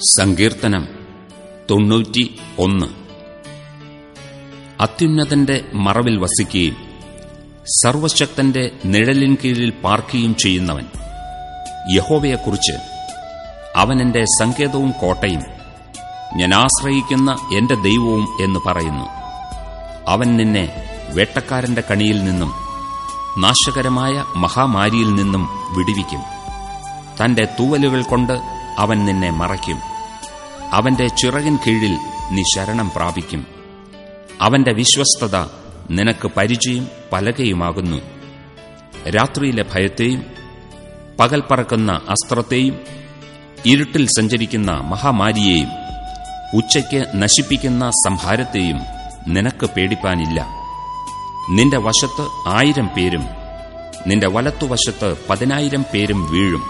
സങ്കീർത്തനം തൊണ്ണൂറ്റി ഒന്ന് അത്യുന്നതന്റെ മറവിൽ വസിക്കുകയും സർവശക്തന്റെ നിഴലിൻ കീഴിൽ പാർക്കുകയും ചെയ്യുന്നവൻ യഹോവയെക്കുറിച്ച് അവനെന്റെ സങ്കേതവും കോട്ടയും ഞാൻ ആശ്രയിക്കുന്ന എന്റെ ദൈവവും എന്ന് പറയുന്നു. അവൻ നിന്നെ വേട്ടക്കാരന്റെ കണിയിൽ നിന്നും നാശകരമായ മഹാമാരിയിൽ നിന്നും വിടിവിക്കും. തന്റെ തൂവലുകൾ കൊണ്ട് അവൻ നിന്നെ മറയ്ക്കും. അവന്റെ ചിറകിൻ കീഴിൽ നീ ശരണം പ്രാപിക്കും. അവന്റെ വിശ്വസ്തത നിനക്ക് പരിചയം പലകയുമാകുന്നു. രാത്രിയിലെ ഭയത്തെയും പകൽ പറക്കുന്ന അസ്ത്രത്തെയും ഇരുട്ടിൽ സഞ്ചരിക്കുന്ന മഹാമാരിയെയും ഉച്ചയ്ക്ക് നശിപ്പിക്കുന്ന സംഹാരത്തെയും നിനക്ക് പേടിപ്പാനില്ല. നിന്റെ വശത്ത് ആയിരം പേരും നിന്റെ വലത്തുവശത്ത് പതിനായിരം പേരും വീഴും.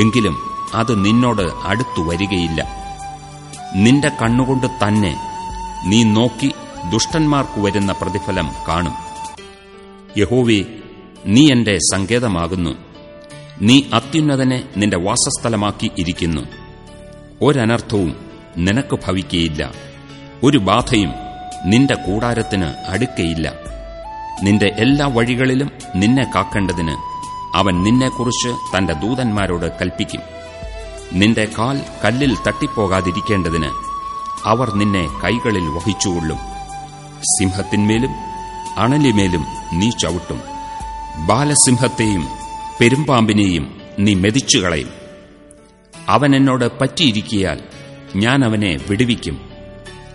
എങ്കിലും അത് നിന്നോട് അടുത്തു വരികയില്ല. നിന്റെ കണ്ണുകൊണ്ട് തന്നെ നീ നോക്കി ദുഷ്ടന്മാർക്ക് വരുന്ന പ്രതിഫലം കാണും. യഹോവേ നീ എന്റെ സങ്കേതമാകുന്നു. നീ അത്യുന്നതനെ നിന്റെ വാസസ്ഥലമാക്കി ഇരിക്കുന്നു. ഒരനർത്ഥവും നിനക്ക് ഭവിക്കയില്ല. ഒരു ബാധയും നിന്റെ കൂടാരത്തിന് അടുക്കയില്ല. നിന്റെ എല്ലാ വഴികളിലും നിന്നെ കാക്കേണ്ടതിന് അവൻ നിന്നെക്കുറിച്ച് തന്റെ ദൂതന്മാരോട് കൽപ്പിക്കും. നിന്റെ കാൽ കല്ലിൽ തട്ടിപ്പോകാതിരിക്കേണ്ടതിന് അവർ നിന്നെ കൈകളിൽ വഹിച്ചുകൊള്ളും. സിംഹത്തിന്മേലും അണലിമേലും നീ ചവിട്ടും. ബാലസിംഹത്തെയും പെരുമ്പാമ്പിനെയും നീ മെതിച്ചുകളയും. അവൻ എന്നോട് പറ്റിയിരിക്കിയാൽ ഞാൻ അവനെ വിടുവിക്കും.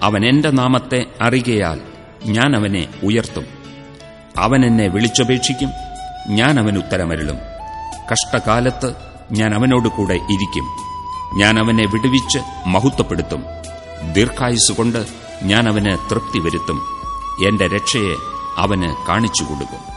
അവൻ എന്റെ നാമത്തെ അറികയാൽ ഞാൻ അവനെ ഉയർത്തും. അവൻ എന്നെ വിളിച്ചപേക്ഷിക്കും. ഞാൻ അവൻ ഉത്തരമരുളും. കഷ്ടകാലത്ത് ഞാൻ അവനോട് കൂടെ ഇരിക്കും. ഞാൻ അവനെ വിടുവിച്ച് മഹത്വപ്പെടുത്തും. ദീർഘായുസുകൊണ്ട് ഞാൻ അവന് തൃപ്തി വരുത്തും. എന്റെ രക്ഷയെ അവന് കാണിച്ചു കൊടുക്കും